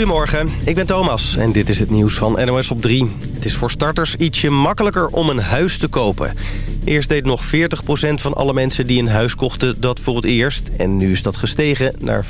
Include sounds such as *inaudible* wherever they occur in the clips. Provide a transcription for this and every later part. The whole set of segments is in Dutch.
Goedemorgen, ik ben Thomas en dit is het nieuws van NOS op 3. Het is voor starters ietsje makkelijker om een huis te kopen. Eerst deed nog 40% van alle mensen die een huis kochten dat voor het eerst. En nu is dat gestegen naar 45%.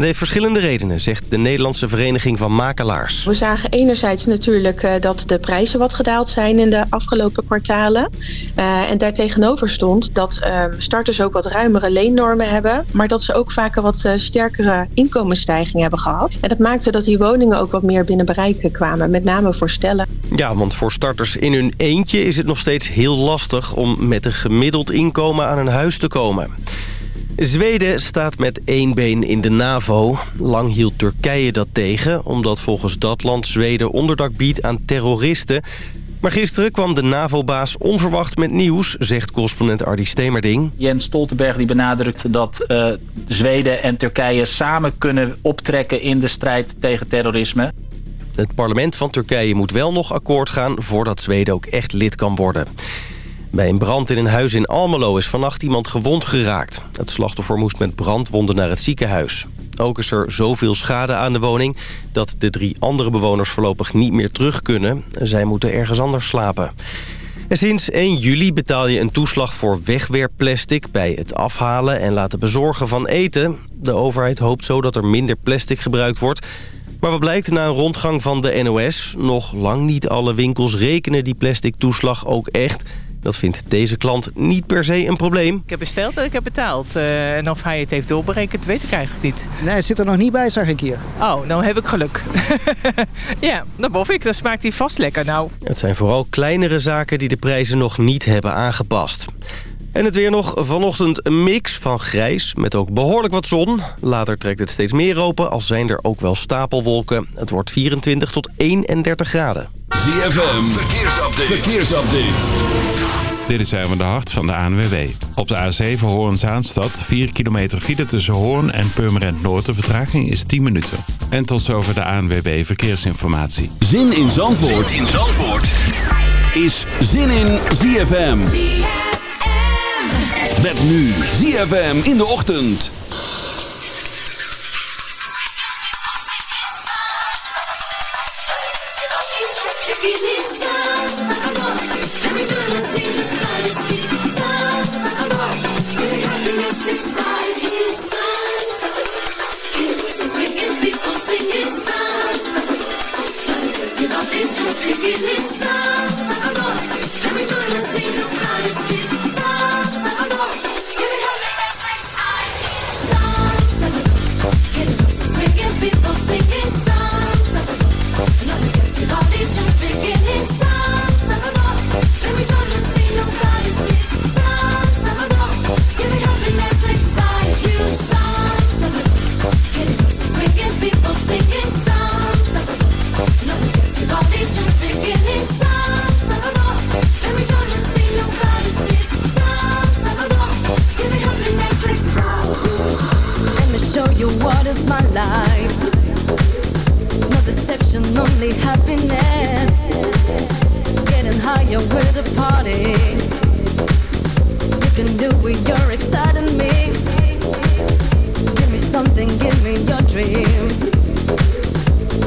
Dat heeft verschillende redenen, zegt de Nederlandse Vereniging van Makelaars. We zagen enerzijds natuurlijk eh, dat de prijzen wat gedaald zijn in de afgelopen kwartalen. Uh, en daartegenover stond dat uh, starters ook wat ruimere leennormen hebben. Maar dat ze ook vaak een wat uh, sterkere inkomensstijging hebben gehad. En dat maakte dat die woningen ook wat meer binnen bereik kwamen. Met name voor stellen. Ja, want voor starters in hun eentje is het nog steeds heel lastig om met een gemiddeld inkomen aan een huis te komen. Zweden staat met één been in de NAVO. Lang hield Turkije dat tegen, omdat volgens dat land Zweden onderdak biedt aan terroristen. Maar gisteren kwam de NAVO-baas onverwacht met nieuws, zegt correspondent Ardi Stemerding. Jens Stoltenberg die benadrukt dat uh, Zweden en Turkije samen kunnen optrekken in de strijd tegen terrorisme. Het parlement van Turkije moet wel nog akkoord gaan voordat Zweden ook echt lid kan worden. Bij een brand in een huis in Almelo is vannacht iemand gewond geraakt. Het slachtoffer moest met brandwonden naar het ziekenhuis. Ook is er zoveel schade aan de woning dat de drie andere bewoners voorlopig niet meer terug kunnen. Zij moeten ergens anders slapen. En sinds 1 juli betaal je een toeslag voor wegwerpplastic bij het afhalen en laten bezorgen van eten. De overheid hoopt zo dat er minder plastic gebruikt wordt. Maar wat blijkt na een rondgang van de NOS? Nog lang niet alle winkels rekenen die plastic toeslag ook echt... Dat vindt deze klant niet per se een probleem. Ik heb besteld en ik heb betaald. Uh, en of hij het heeft doorberekend, weet ik eigenlijk niet. Nee, het zit er nog niet bij, zag ik hier. Oh, nou heb ik geluk. *laughs* ja, dat bof ik. Dan smaakt hij vast lekker nou. Het zijn vooral kleinere zaken die de prijzen nog niet hebben aangepast. En het weer nog vanochtend een mix van grijs met ook behoorlijk wat zon. Later trekt het steeds meer open, al zijn er ook wel stapelwolken. Het wordt 24 tot 31 graden. ZFM, verkeersupdate. verkeersupdate. Dit is even de hart van de ANWB. Op de A7 Hoorn-Zaanstad 4 kilometer file tussen Hoorn en Purmerend Noord. De vertraging is 10 minuten. En tot zover de ANWB Verkeersinformatie. Zin in Zandvoort, zin in Zandvoort. is Zin in ZFM. Met nu ZFM in de ochtend. Beginning songs. Your You is my life? No deception, only happiness. Getting higher with the party. You can do it, you're exciting me. Give me something, give me your dreams.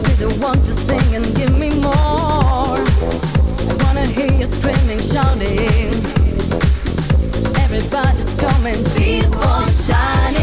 Be the one to sing and give me more. I wanna hear you screaming, shouting. Everybody's coming, people shining.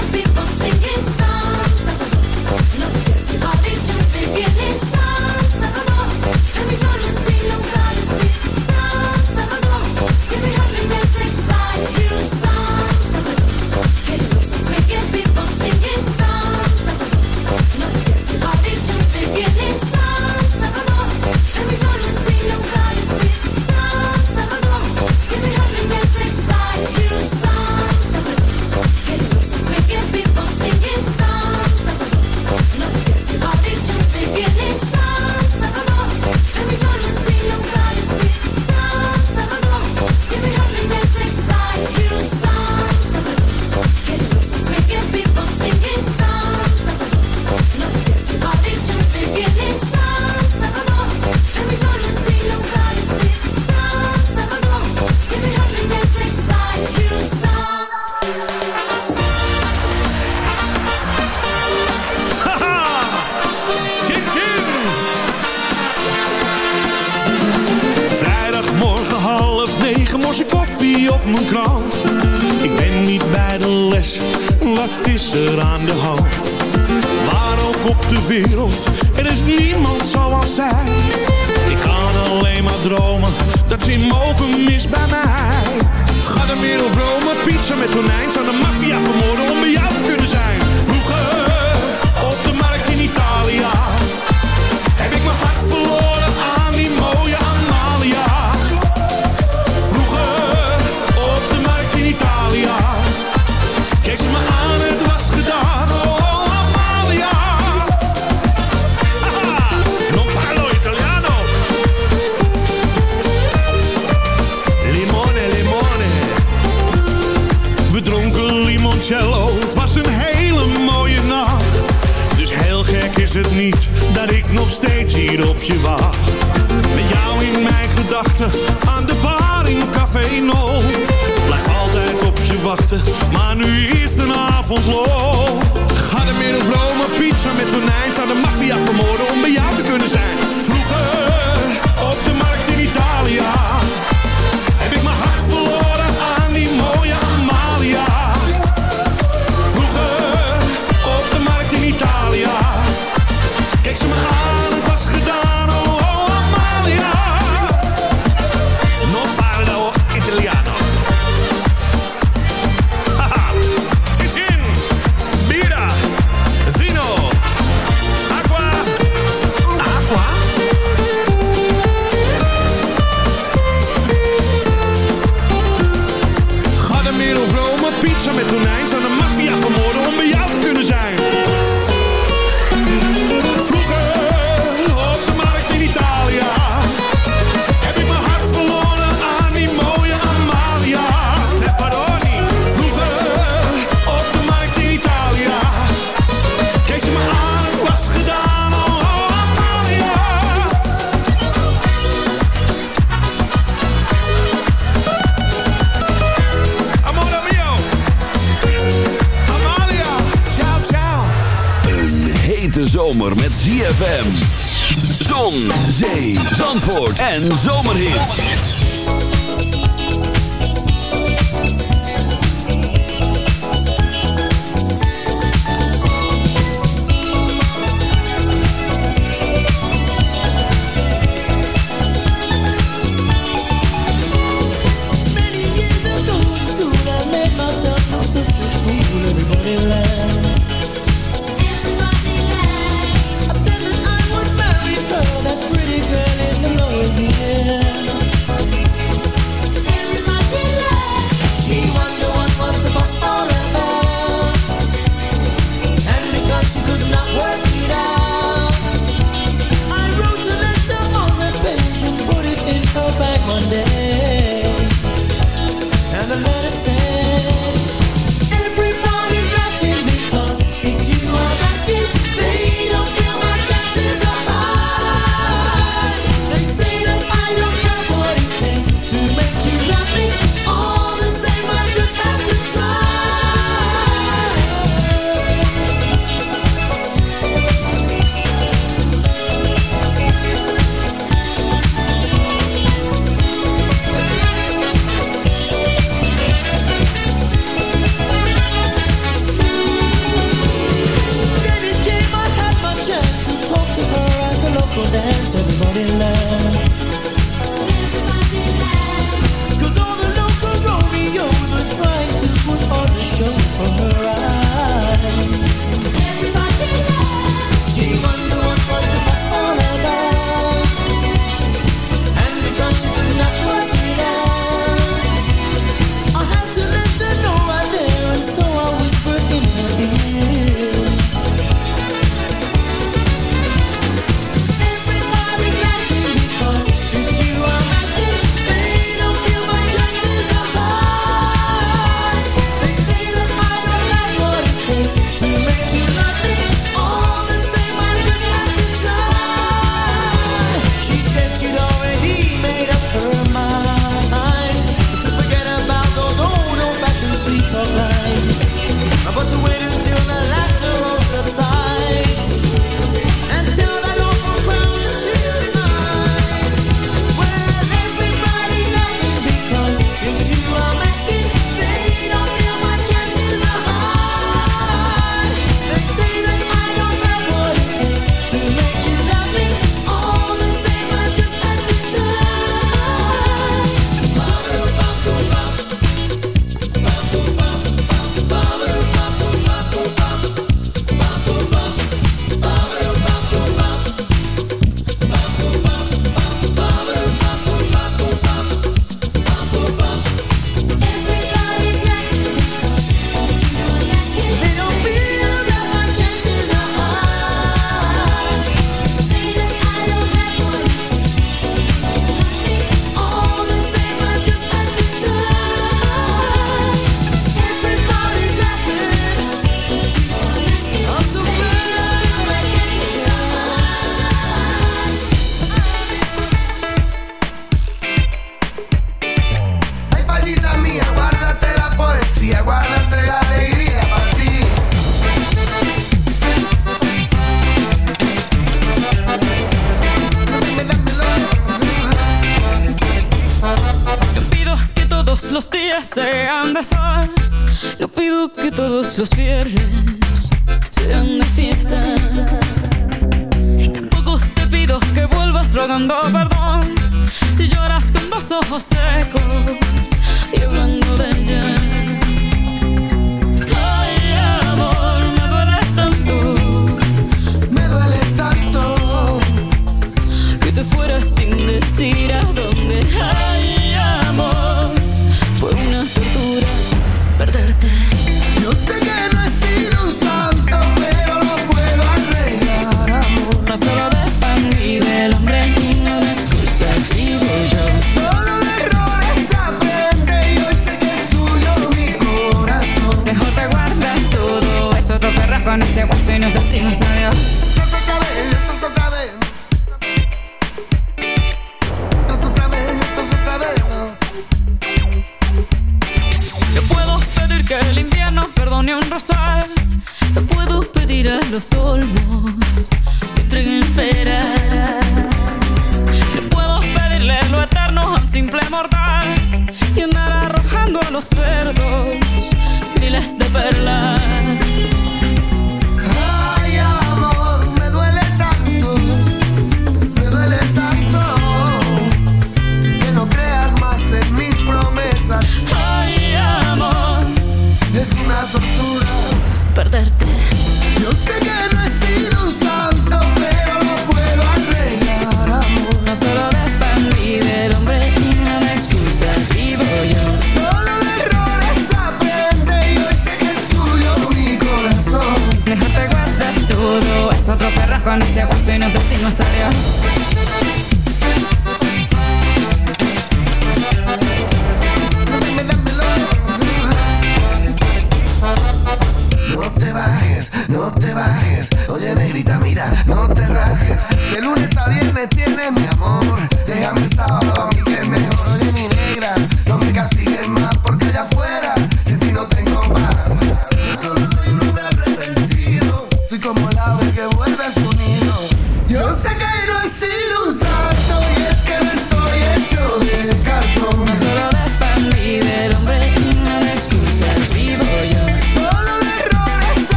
people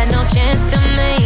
had no chance to make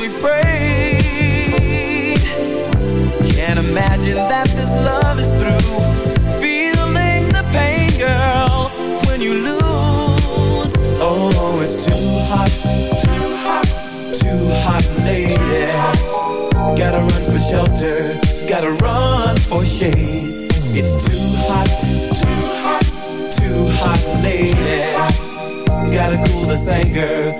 we prayed. Can't imagine that this love is through. Feeling the pain, girl, when you lose. Oh, it's too hot, too hot, too hot, lady. Gotta run for shelter, gotta run for shade. It's too hot, too hot, too hot, lady. Gotta cool this anger.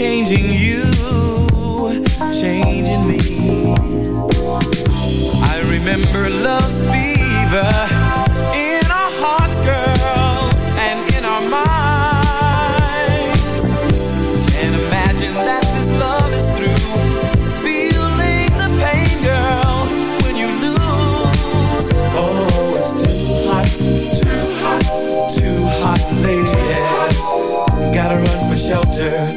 changing you, changing me. I remember love's fever in our hearts, girl, and in our minds. Can't imagine that this love is through. Feeling the pain, girl, when you lose. Oh, it's too hot, too hot, too hot, lady. Gotta run for shelter,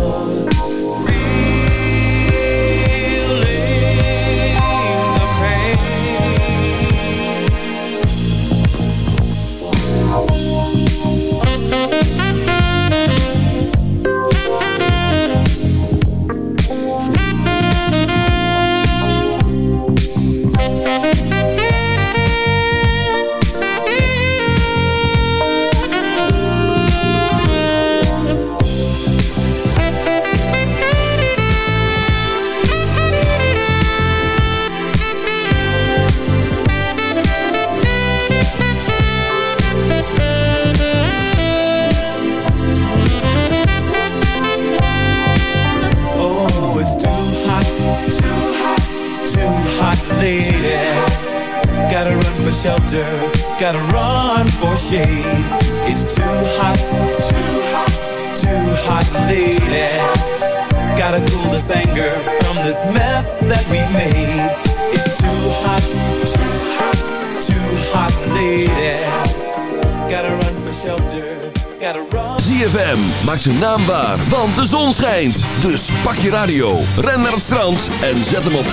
Dus pak je radio, ren naar het strand en zet hem op 106.9.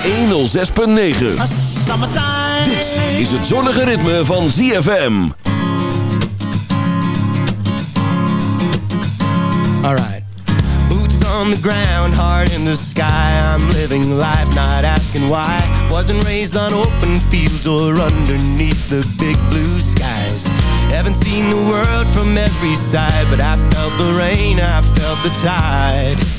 Dit is het zonnige ritme van ZFM. Alright. Boots on the ground, heart in the sky. I'm living life, not asking why. Wasn't raised on open fields or underneath the big blue skies. Haven't seen the world from every side, but I felt the rain, I felt the tide.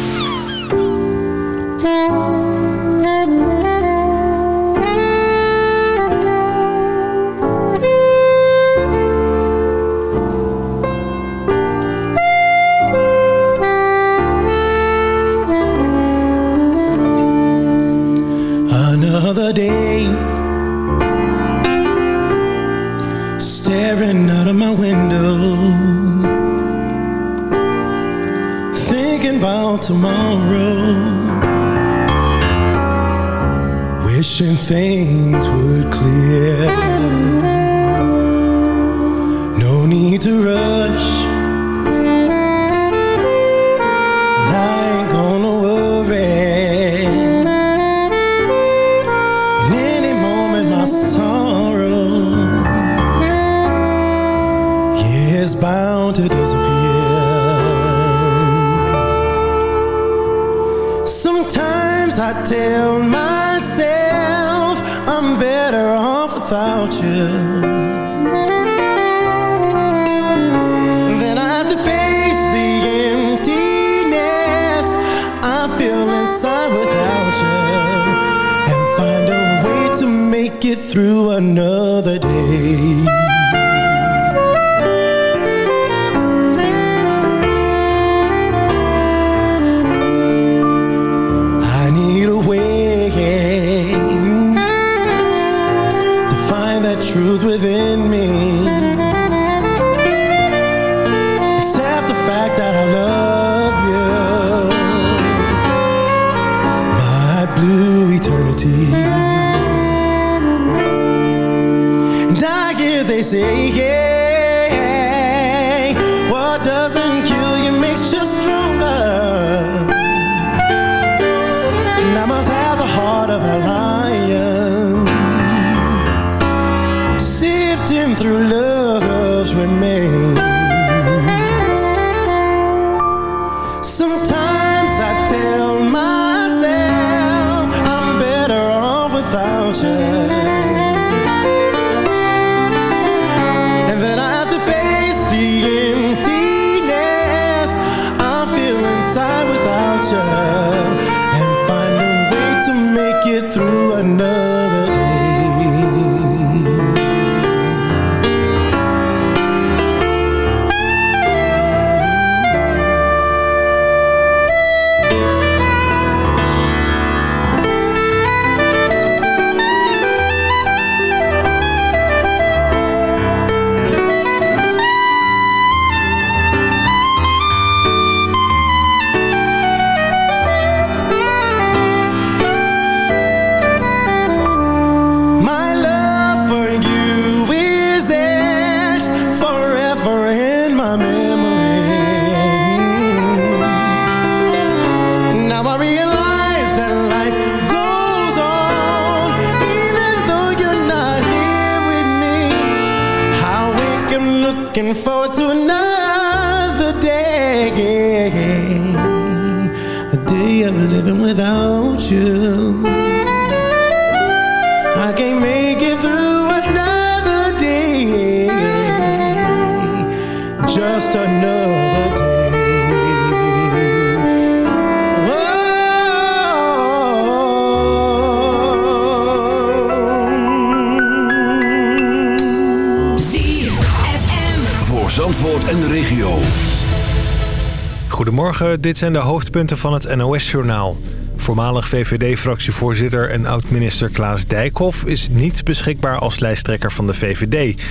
dit zijn de hoofdpunten van het NOS-journaal. Voormalig VVD-fractievoorzitter en oud-minister Klaas Dijkhoff... is niet beschikbaar als lijsttrekker van de VVD.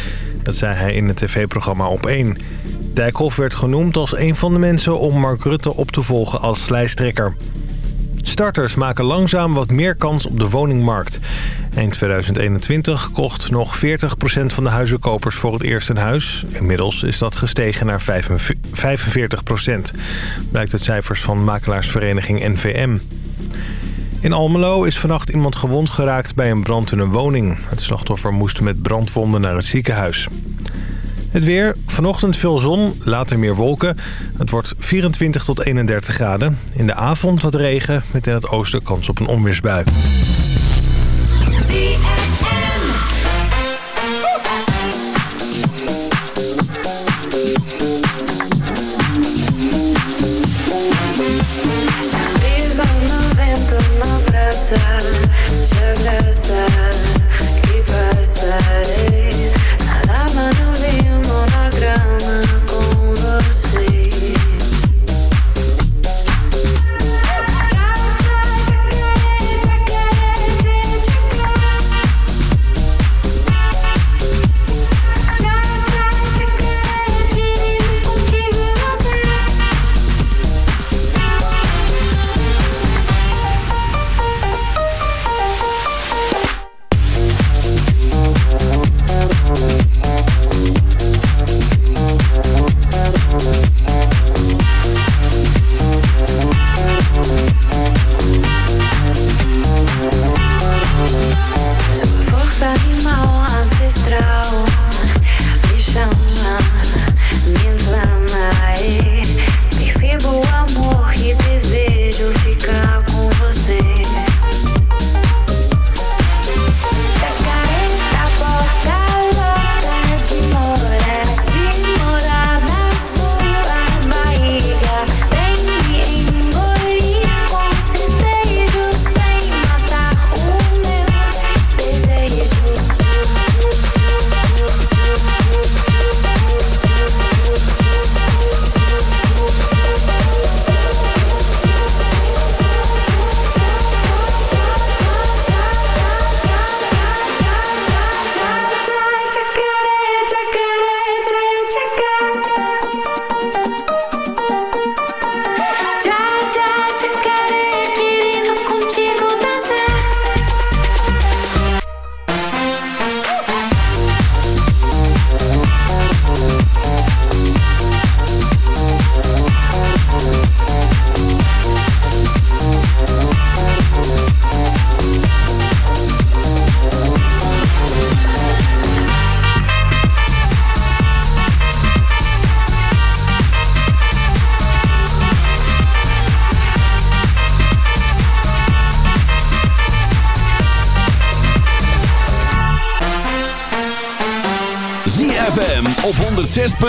Dat zei hij in het tv-programma Op1. Dijkhoff werd genoemd als een van de mensen om Mark Rutte op te volgen als lijsttrekker. Starters maken langzaam wat meer kans op de woningmarkt. Eind 2021 kocht nog 40% van de huizenkopers voor het eerst een huis. Inmiddels is dat gestegen naar 45%. Blijkt uit cijfers van makelaarsvereniging NVM. In Almelo is vannacht iemand gewond geraakt bij een brand in een woning. Het slachtoffer moest met brandwonden naar het ziekenhuis. Het weer, vanochtend veel zon, later meer wolken. Het wordt 24 tot 31 graden. In de avond wat regen, met in het oosten kans op een onweersbui.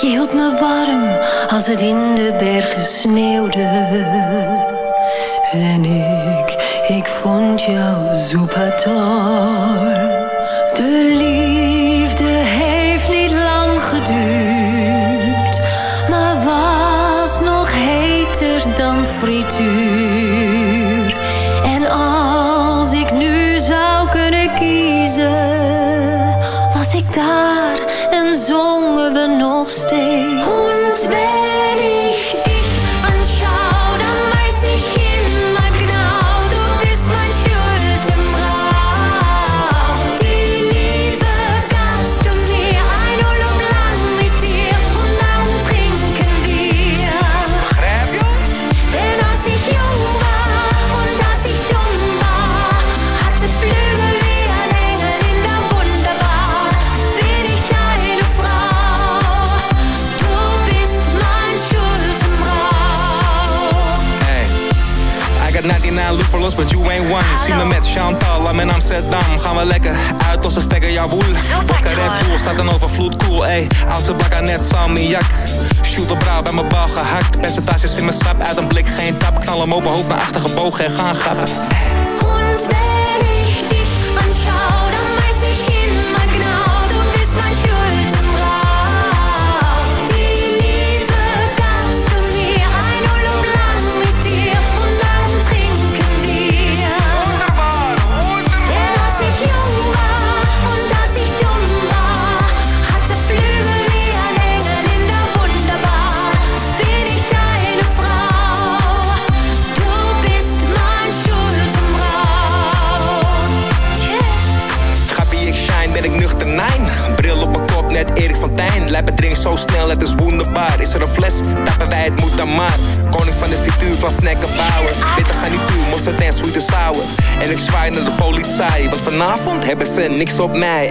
Je hield me warm als het in de bergen sneeuwde. En ik, ik vond jou soepator, de liefde. Rotterdam en Amsterdam gaan we lekker uit onze stekker, jawoel. Wakker Red Bull, staat een overvloed, cool, ey. Oudste blakka net salmiak. Shoot op brouw bij mijn bal gehakt. Percentages in mijn sap, uit een blik geen tap. Knal hem open, hoofd naar achter gebogen en gaan grappen. zo snel, het is wonderbaar. Is er een fles, tappen wij het moet dan maar. Koning van de fituur van snacken bouwen. Bitter ga niet toe, mosterd en sweet sour. En ik zwaai naar de politie, want vanavond hebben ze niks op mij.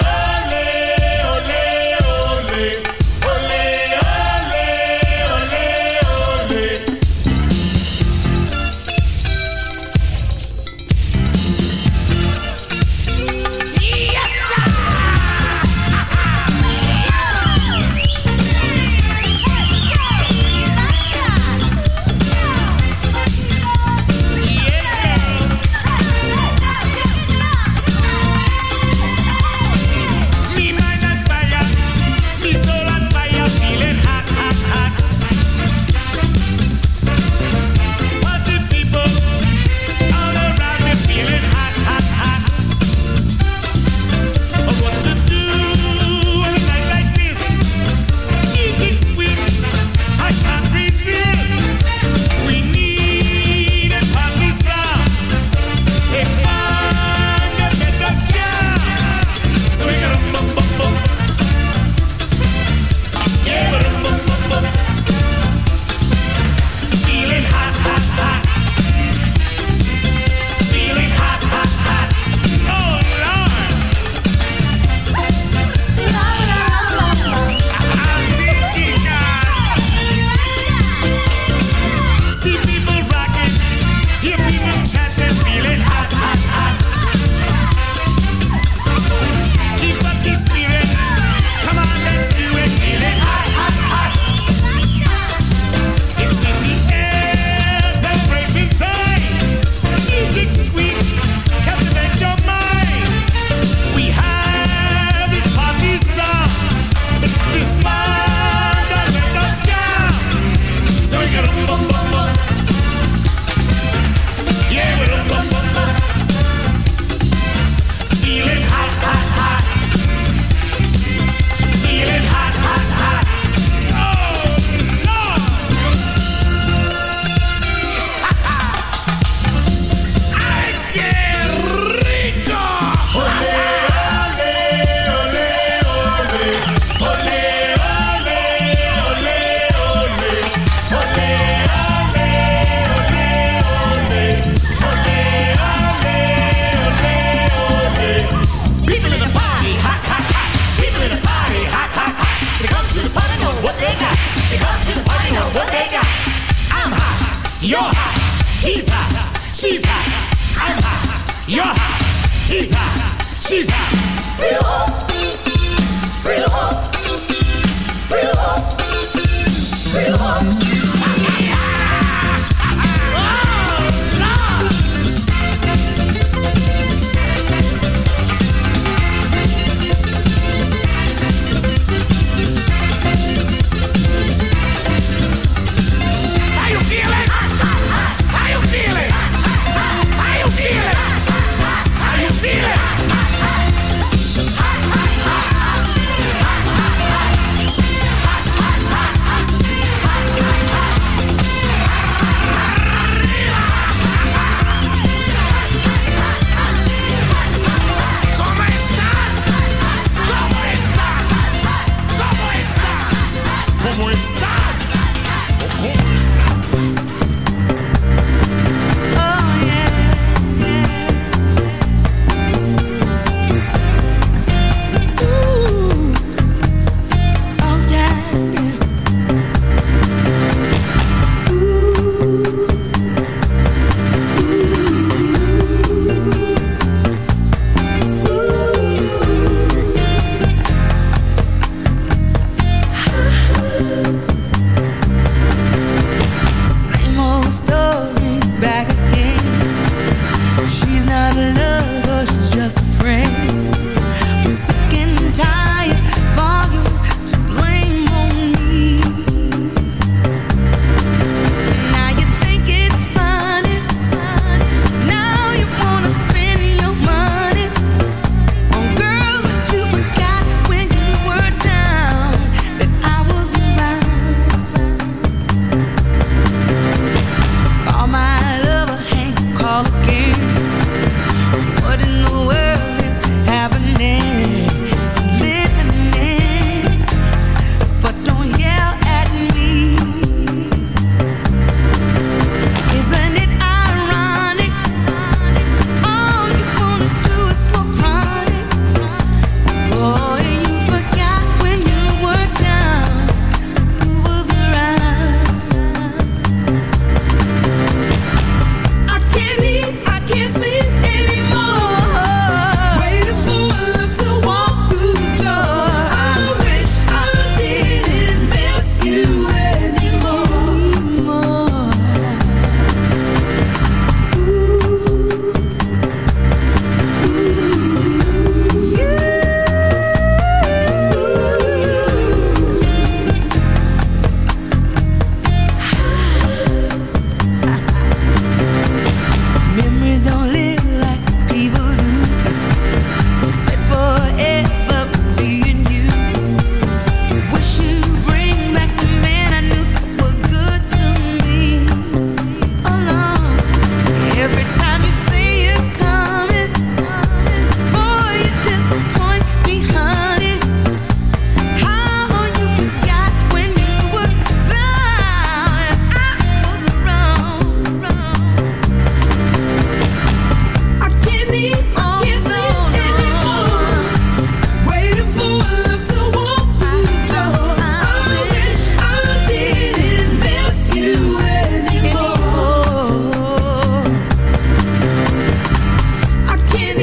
You're hot, he's hot, she's hot. Real hot,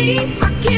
streets.